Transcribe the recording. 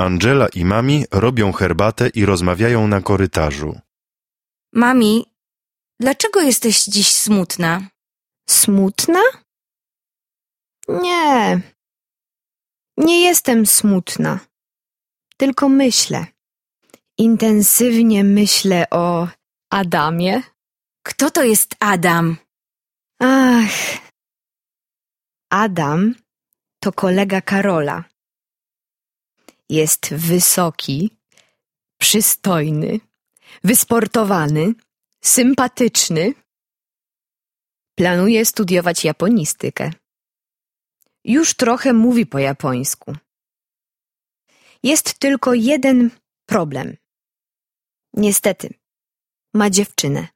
Angela i mami robią herbatę i rozmawiają na korytarzu. Mami, dlaczego jesteś dziś smutna? Smutna? Nie. Nie jestem smutna. Tylko myślę. Intensywnie myślę o Adamie. Kto to jest Adam? Ach. Adam to kolega Karola. Jest wysoki, przystojny, wysportowany, sympatyczny. Planuje studiować japonistykę. Już trochę mówi po japońsku. Jest tylko jeden problem. Niestety, ma dziewczynę.